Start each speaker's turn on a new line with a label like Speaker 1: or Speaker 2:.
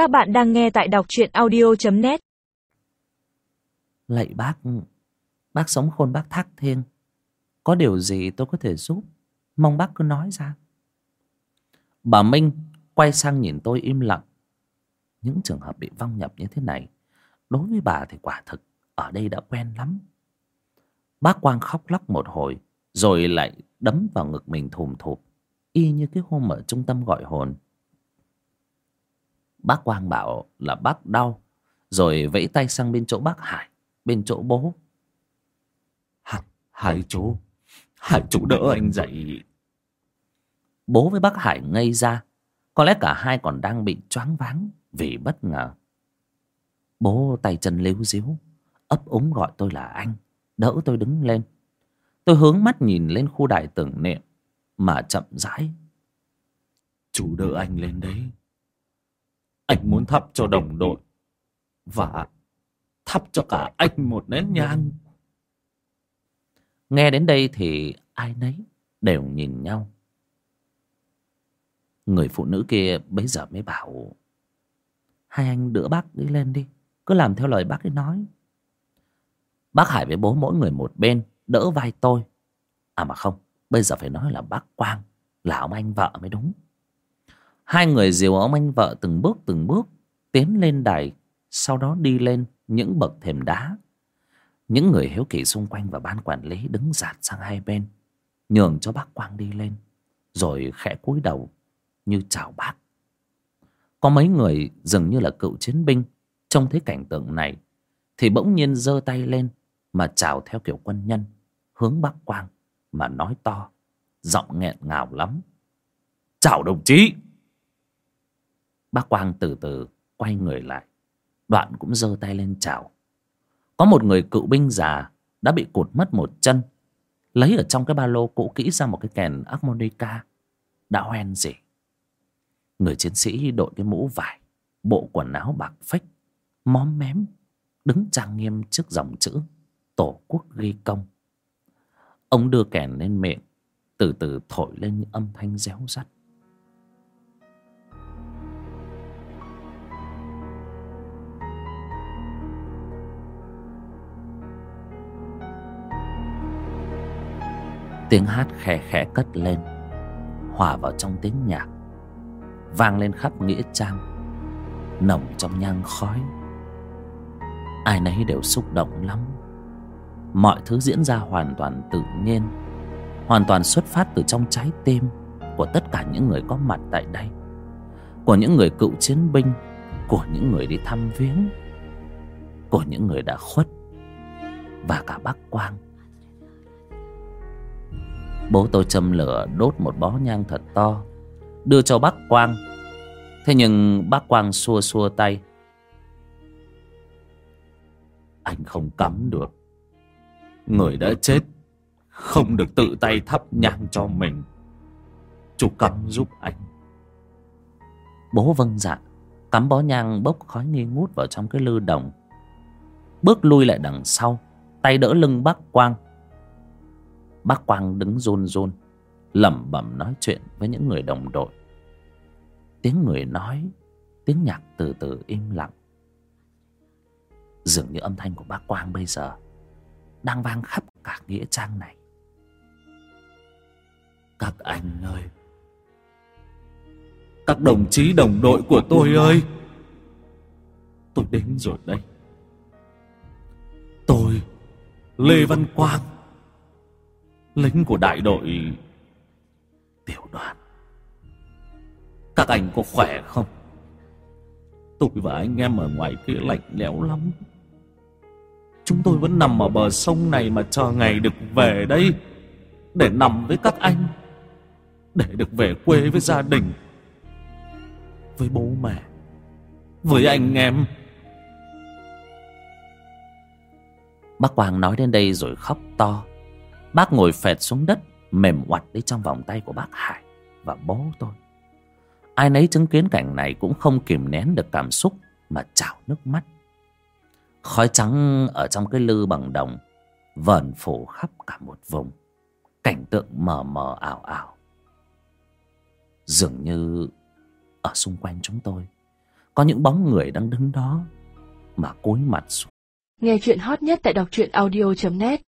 Speaker 1: Các bạn đang nghe tại đọc truyện audio.net
Speaker 2: Lạy bác, bác sống khôn bác thác thiên. Có điều gì tôi có thể giúp, mong bác cứ nói ra. Bà Minh quay sang nhìn tôi im lặng. Những trường hợp bị vong nhập như thế này, đối với bà thì quả thực ở đây đã quen lắm. Bác Quang khóc lóc một hồi, rồi lại đấm vào ngực mình thùm thụp, y như cái hôm ở trung tâm gọi hồn. Bác Quang bảo là bác đau, rồi vẫy tay sang bên chỗ bác Hải, bên chỗ bố.
Speaker 3: Hai, hai chú, hai chú đỡ anh dậy.
Speaker 2: Bố với bác Hải ngây ra, có lẽ cả hai còn đang bị choáng váng vì bất ngờ. Bố tay chân líu díu, ấp úng gọi tôi là anh, đỡ tôi đứng lên. Tôi hướng mắt nhìn lên khu đài tưởng niệm mà chậm rãi.
Speaker 3: Chú đỡ anh lên đấy. Anh muốn thắp cho đồng đội. Và thắp cho cả anh một nén nhang.
Speaker 2: Nghe đến đây thì ai nấy đều nhìn nhau. Người phụ nữ kia bấy giờ mới bảo Hai anh đỡ bác đi lên đi Cứ làm theo lời bác ấy nói. Bác Hải với bố mỗi người một bên Đỡ vai tôi. À mà không Bây giờ phải nói là bác Quang Là ông anh vợ mới đúng Hai người dìu ông anh vợ từng bước từng bước Tiến lên đài, Sau đó đi lên những bậc thềm đá. Những người hiếu kỳ xung quanh Và ban quản lý đứng dạt sang hai bên, Nhường cho bác Quang đi lên, Rồi khẽ cúi đầu Như chào bác. Có mấy người dường như là cựu chiến binh, Trông thấy cảnh tượng này Thì bỗng nhiên giơ tay lên Mà chào theo kiểu quân nhân, Hướng bác Quang Mà nói to, Giọng nghẹn ngào lắm.
Speaker 3: Chào đồng chí!
Speaker 2: Bác Quang từ từ quay người lại. Đoạn cũng giơ tay lên chào. Có một người cựu binh già Đã bị cụt mất một chân, Lấy ở trong cái ba lô cũ kỹ ra một cái kèn harmonica Đã hoen gì Người chiến sĩ đội cái mũ vải, Bộ quần áo bạc phách, Móm mém, Đứng trang nghiêm trước dòng chữ Tổ quốc ghi công. Ông đưa kèn lên miệng, Từ từ thổi lên những âm thanh réo rắt. Tiếng hát khẽ khẽ cất lên, Hòa vào trong tiếng nhạc, Vang lên khắp nghĩa trang, Nồng trong nhang khói. Ai nấy đều xúc động lắm. Mọi thứ diễn ra hoàn toàn tự nhiên, Hoàn toàn xuất phát từ trong trái tim Của tất cả những người có mặt tại đây, Của những người cựu chiến binh, Của những người đi thăm viếng, Của những người đã khuất Và cả bác Quang. Bố tôi châm lửa đốt một bó nhang thật to, Đưa cho bác Quang. Thế nhưng bác Quang xua xua tay.
Speaker 3: Anh không cắm được. Người đã chết, Không được tự tay thắp nhang cho mình. Chú cắm giúp anh.
Speaker 2: Bố vâng dạ Cắm bó nhang bốc khói nghi ngút vào trong cái lư đồng. Bước lui lại đằng sau, Tay đỡ lưng bác Quang. Bác Quang đứng run run, lẩm bẩm nói chuyện với những người đồng đội. Tiếng người nói, tiếng nhạc từ từ im lặng. Dường như âm thanh của bác Quang bây giờ đang vang khắp cả nghĩa trang này.
Speaker 3: Các anh ơi! Các đồng chí đồng đội của tôi ơi! Tôi đến rồi đây. Tôi, lê văn quang lính của đại đội. Tiểu đoàn, các anh có khỏe không? Tôi và anh em ở ngoài kia lạnh lẽo lắm. Chúng tôi vẫn nằm ở bờ sông này mà chờ ngày được về đây để nằm với các anh, để được về quê với gia đình, với bố mẹ, với anh em.
Speaker 2: Bác quang nói đến đây rồi khóc to. Bác ngồi phẹt xuống đất, Mềm oặt đi trong vòng tay của bác Hải Và bố tôi. Ai nấy chứng kiến cảnh này cũng không kìm nén được cảm xúc Mà trào nước mắt. Khói trắng ở trong cái lư bằng đồng Vờn phủ khắp cả một vùng. Cảnh tượng mờ mờ ảo ảo. Dường như Ở xung quanh chúng tôi, có những bóng người đang đứng đó mà cúi mặt xuống.
Speaker 4: Nghe chuyện hot nhất tại đọc truyện audio.net